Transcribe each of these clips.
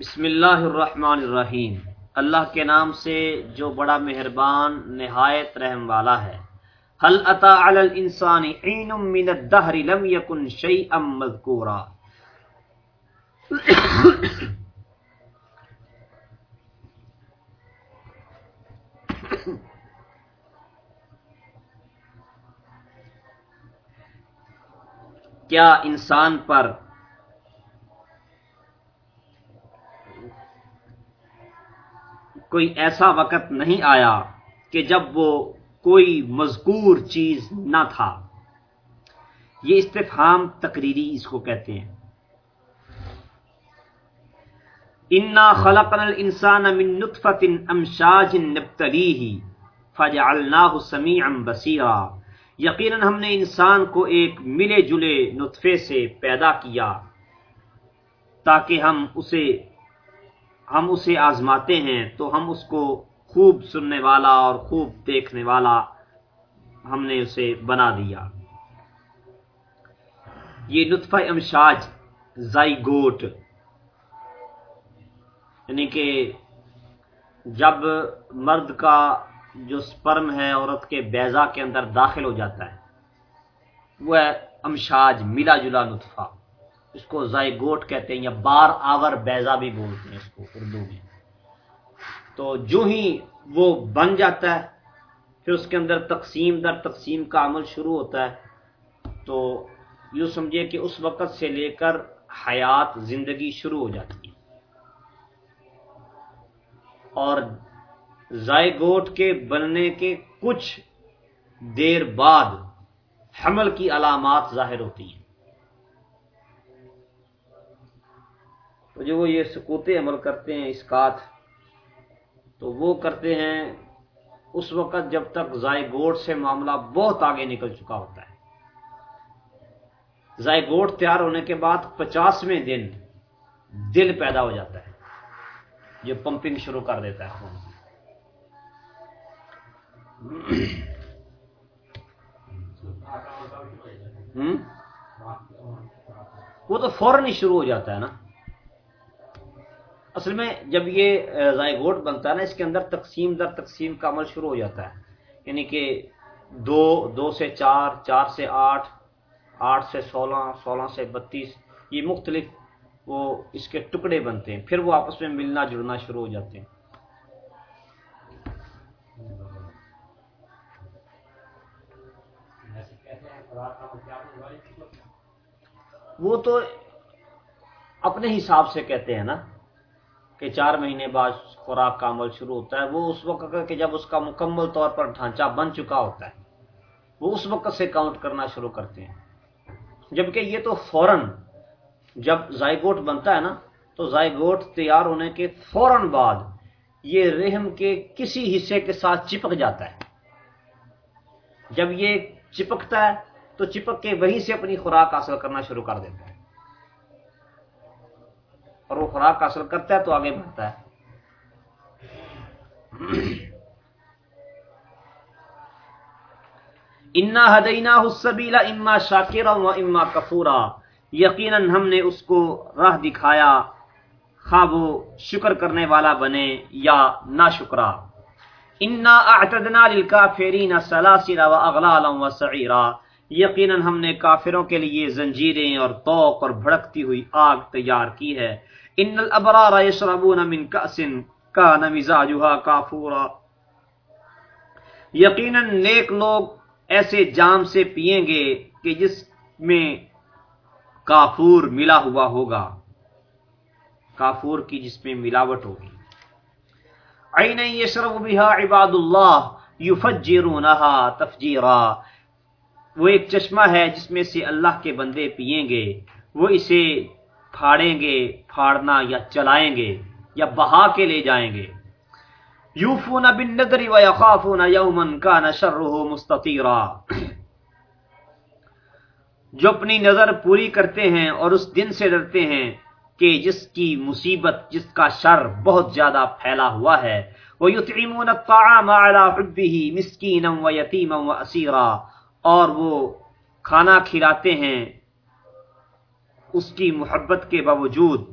بسم اللہ الرحمن الرحیم۔ اللہ کے نام سے جو بڑا مہربان، نہایت رحم والا ہے۔ هل اتا علی الانسان حین من الدهر لم يكن شيئا مذکورا۔ کیا انسان پر کوئی ایسا وقت نہیں آیا کہ جب وہ کوئی مذکور چیز نہ تھا۔ یہ استفہام تقریری اس کو کہتے ہیں۔ انا خلقنا الانسان من نطفت امشاج نبتلیہ فجعلناہ سمیعا بصیرا یقینا ہم نے انسان کو ایک ملے جلے نطفے سے پیدا کیا تاکہ ہم اسے ہم اسے آزماتے ہیں تو ہم اس کو خوب سننے والا اور خوب دیکھنے والا ہم نے اسے بنا دیا۔ یہ نطفہ امشاج زائی گوٹ یعنی کہ جب مرد کا جو سپرم ہے، عورت کے بیزا کے اندر داخل ہو جاتا ہے، وہ ہے امشاج ملا جلا نطفہ۔ اس کو زائگوٹ کہتے ہیں یا بار آور بیزا بھی بولتے ہیں اس کو اردو میں۔ تو جو ہی وہ بن جاتا ہے، پھر اس کے اندر تقسیم در تقسیم کا عمل شروع ہوتا ہے۔ تو یوں سمجھے کہ اس وقت سے لے کر حیات زندگی شروع ہو جاتی ہے۔ اور زائگوٹ کے بننے کے کچھ دیر بعد حمل کی علامات ظاہر ہوتی ہیں۔ تو جو وہ یہ سکوتے عمل کرتے ہیں اسکات تو وہ کرتے ہیں، اس وقت جب تک زائگوٹ سے معاملہ بہت آگے نکل چکا ہوتا ہے۔ زائگوٹ تیار ہونے کے بعد پچاسویں دن دل پیدا ہو جاتا ہے۔ جو پمپنگ شروع کر دیتا ہے خون وہ تو فوراً ہی شروع ہو جاتا ہے نا۔ اصل میں جب یہ زائگوٹ بنتا ہے نا، اس کے اندر تقسیم در تقسیم کا عمل شروع ہو جاتا ہے۔ یعنی کہ دو دو سے چار چار سے آٹھ آٹھ سے سولہ سولہ سے بتیس، یہ مختلف وہ اس کے ٹکڑے بنتے ہیں۔ پھر وہ آپس میں ملنا جڑنا شروع ہو جاتے ہیں۔ وہ تو اپنے حساب سے کہتے ہیں نا۔ کہ چار مہینے بعد خوراک کا عمل شروع ہوتا ہے، وہ اس وقت کہ جب اس کا مکمل طور پر ڈھانچہ بن چکا ہوتا ہے، وہ اس وقت سے کاؤنٹ کرنا شروع کرتے ہیں۔ جبکہ یہ تو فوراً جب زائگوٹ بنتا ہے نا، تو زائگوٹ تیار ہونے کے فوراً بعد یہ رحم کے کسی حصے کے ساتھ چپک جاتا ہے۔ جب یہ چپکتا ہے، تو چپک کے وہیں سے اپنی خوراک حاصل کرنا شروع کر دیتا ہے۔ اور وہ خوراک حاصل کرتا ہے تو آگے بڑھتا ہے۔ انا ہدینا حسبیلا اما شاکرا و اما کفورا یقیناً ہم نے اس کو راہ دکھایا۔ خواہ وہ شکر کرنے والا بنے یا نہ شکرا انا اعتدنا للکافرین سلاسل و اغلالا و سعیرا یقیناً ہم نے کافروں کے لیے زنجیریں اور توق اور بھڑکتی ہوئی آگ تیار کی ہے۔ ان الابرار يشربون من كأس كان مزاجها كافورا۔ یقینا نیک لوگ ایسے جام سے پیئیں گے کہ جس میں کافور ملا ہوا ہوگا۔ کافور کی جس میں ملاوٹ ہوگی۔ عین یشرب بها عباد اللہ یفجرونها تفجیرا وہ ایک چشمہ ہے جس میں سے اللہ کے بندے پیئیں گے۔ وہ اسے پھاڑیں گے، پھاڑنا یا چلائیں گے یا بہا کے لے جائیں گے۔ یوفون بن نظری و یخافون یومن کا نشر مستطیرا۔ جو اپنی نظر پوری کرتے ہیں اور اس دن سے ڈرتے ہیں کہ جس کی مصیبت، جس کا شر بہت زیادہ پھیلا ہوا ہے۔ وہ یطعمون الطعام على حبه مسکینا و یتیما و اسیرا اور وہ کھانا کھلاتے ہیں اس کی محبت کے باوجود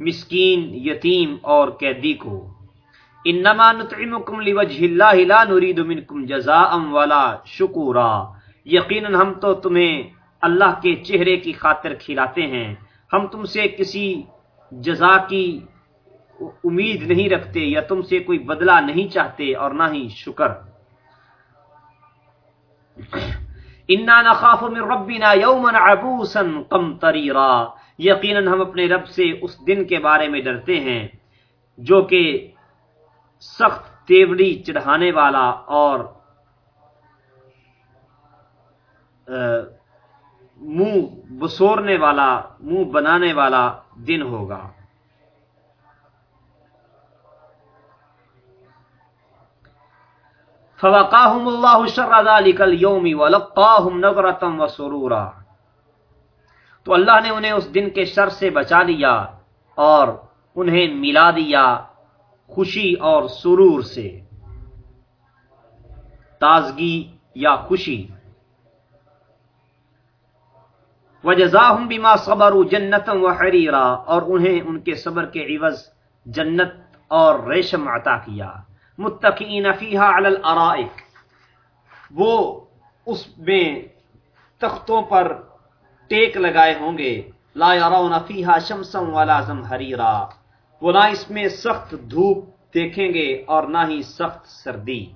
مسکین، یتیم اور قیدی کو۔ انما نطعمکم لوجه اللہ لا نريد منکم جزاء ولا شکورا۔ یقینا ہم تو تمہیں اللہ کے چہرے کی خاطر کھلاتے ہیں۔ ہم تم سے کسی جزا کی امید نہیں رکھتے یا تم سے کوئی بدلہ نہیں چاہتے اور نہ ہی شکر۔ انا نخاف من ربنا یوما عبوسا قمطریرا یقینا ہم اپنے رب سے اس دن کے بارے میں ڈرتے ہیں جو کہ سخت تیوڑی چڑھانے والا اور منہ بسورنے والا، منہ بنانے والا دن ہوگا۔ فوقاہم اللہ شر ذلك اليوم ولقاہم نظرتا وسرورا۔ تو اللہ نے انہیں اس دن کے شر سے بچا لیا اور انہیں ملا دیا خوشی اور سرور سے۔ تازگی یا خوشی۔ وجزاہم بما صبروا جنتا وحریرا اور انہیں ان کے صبر کے عوض جنت اور ریشم عطا کیا۔ متقین فیہا علی الارائک۔ وہ اس میں تختوں پر ٹیک لگائے ہوں گے۔ لا یرون فیہا شمسا ولا زمہریرا۔ وہ نہ اس میں سخت دھوپ دیکھیں گے اور نہ ہی سخت سردی۔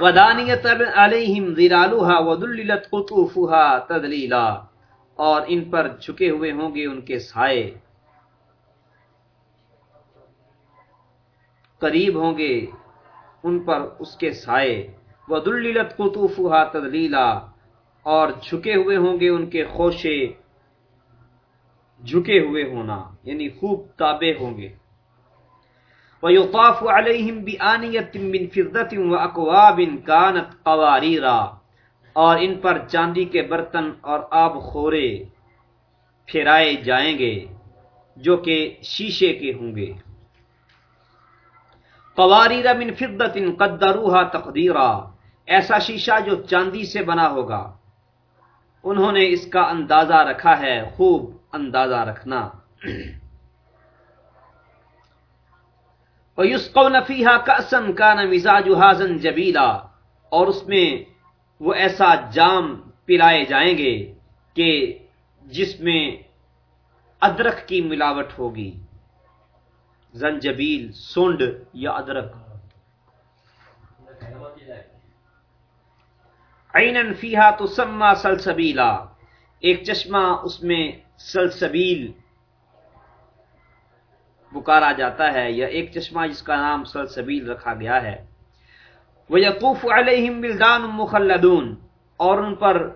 ودانیت علیہم ظلالها وذللت قطوفها تذلیلا۔ اور ان پر جھکے ہوئے ہوں گے ان کے سائے۔ قریب ہوں گے، ان پر اس کے سائے۔ وہ دلت قطوفہ تدلیلا اور جھکے ہوئے ہوں گے ان کے خوشے۔ جھکے ہوئے ہونا یعنی خوب تابے ہوں گے۔ وَيُطَافُ عَلَيْهِمْ بِآنِيَةٍ مِّن فِضَّةٍ وَأَكْوَابٍ كَانَتْ قَوَارِيرًا۔ اور ان پر چاندی کے برتن اور آب خورے پھرائے جائیں گے، جو کہ شیشے کے ہوں گے۔ قواریر من فدت قدروها تقدیرا۔ ایسا شیشہ جو چاندی سے بنا ہوگا۔ انہوں نے اس کا اندازہ رکھا ہے، خوب اندازہ رکھنا۔ وَيُسْقَوْنَ فِيهَا كَأْسًا كَانَ مِزَاجُهَا زَنْجَبِيلًا اور اس میں وہ ایسا جام پلائے جائیں گے کہ جس میں ادرک کی ملاوٹ ہوگی۔ زنجبیل سونڈ یا ادرک۔ عینن فیہا تو سما سلسبیلا۔ ایک چشمہ اس میں سلسبیل پکارا جاتا ہے یا ایک چشمہ جس کا نام سلسبیل رکھا گیا ہے۔ وہ یقوف علیہم بلدان مخلدون۔ اور ان پر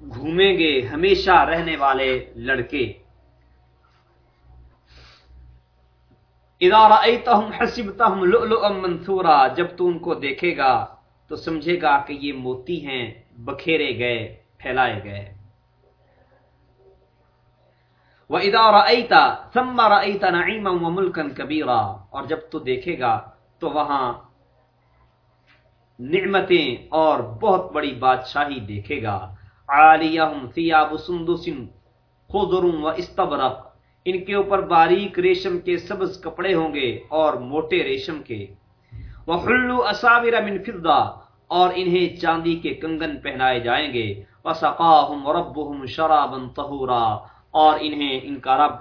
گھومیں گے ہمیشہ رہنے والے لڑکے۔ اذا رأيتهم حسبتهم لؤلؤا منثورا، جب تو ان کو دیکھے گا تو سمجھے گا کہ یہ موتی ہیں، بکھیرے گئے، پھیلائے گئے۔ وَإِذَا رَأَيْتَ، ثَمَّ رَأَيْتَ نَعِيمًا وَمُلْكًا كَبِيرًا۔ اور جب تو دیکھے گا تو وہاں نعمتیں اور بہت بڑی بادشاہی دیکھے گا۔ عَالِيَهُمْ ثِيَابُ سُنْدُسٍ خُضْرٌ وَإِسْتَبْرَقٍ ان کے اوپر باریک ریشم کے سبز کپڑے ہوں گے اور موٹے ریشم کے۔ وحلو اساور من فضہ اور انہیں چاندی کے کنگن پہنائے جائیں گے۔ وسقاہم ربهم شرابا طہورا اور انہیں ان کا رب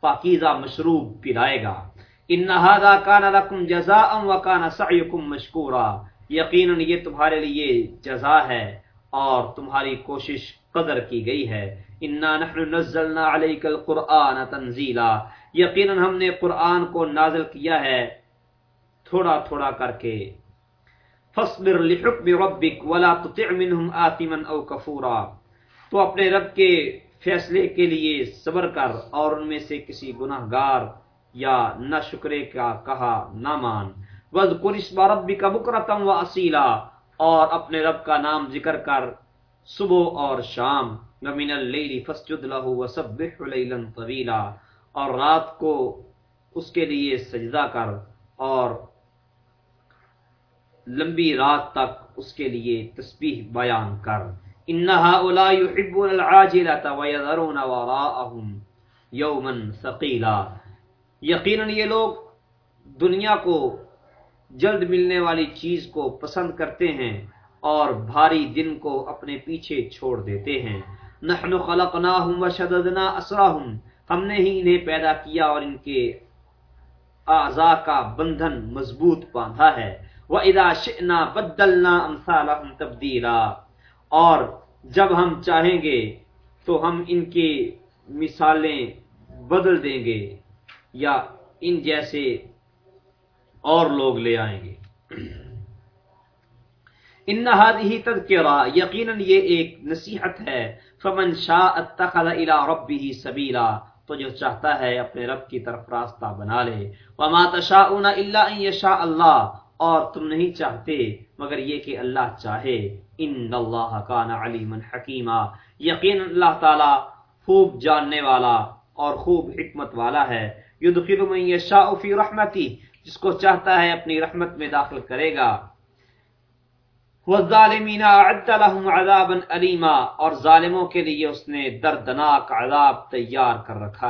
پاکیزہ مشروب پلائے گا۔ ان هذا كان لكم جزاء وكان سعيكم مشكورا۔ یقینا یہ تمہارے لیے جزا ہے اور تمہاری کوشش قدر کی گئی ہے۔ انا نحن نزلنا علیک القرآن تنزیلا یقینا ہم نے قرآن کو نازل کیا ہے تھوڑا تھوڑا کر کے۔ فاصبر لحکم ربک ولا تطع منهم آثما او کفورا تو اپنے رب کے فیصلے کے لیے صبر کر اور ان میں سے کسی گناہگار یا نہ شکرے کا کہا نہ مان۔ وذکر اسم ربک بکرتا و اصیلا اور اپنے رب کا نام ذکر کر۔ صبح اور شام، ومن اللیل فسجد له وسبح لیلا طویلا، اور رات کو اس کے لیے سجدہ کر اور لمبی رات تک اس کے لیے تسبیح بیان کر۔ انہا يحبون العاجلة ويذرون وراءهم يوما ثقيلا۔ یقیناً یہ لوگ دنیا کو جلد ملنے والی چیز کو پسند کرتے ہیں۔ اور بھاری دن کو اپنے پیچھے چھوڑ دیتے ہیں۔ نحن خلقناهم وشددنا اسرهم ہم نے ہی انہیں پیدا کیا اور ان کے اعضاء کا بندھن مضبوط باندھا ہے۔ وَإِذَا شِئْنَا بَدَّلْنَا أَمْثَالَهُمْ تَبْدِيلًا اور جب ہم چاہیں گے تو ہم ان کی مثالیں بدل دیں گے یا ان جیسے اور لوگ لے آئیں گے۔ ان هذه تذکرہ یقینا یہ ایک نصیحت ہے، فمن شاء اتخذ الى ربه سبیلا، تو جو چاہتا ہے اپنے رب کی طرف راستہ بنا لے۔ وما تشاءون الا ان يشاء اللہ، اور تم نہیں چاہتے مگر یہ کہ اللہ چاہے۔ ان اللہ کان علیما حکیما۔ یقین اللہ تعالی خوب جاننے والا اور خوب حکمت والا ہے۔ یدخل من یشاء فی رحمتی، جس کو چاہتا ہے اپنی رحمت میں داخل کرے گا۔ والظالمین اعد لهم عذابا علیما اور ظالموں کے لیے اس نے دردناک عذاب تیار کر رکھا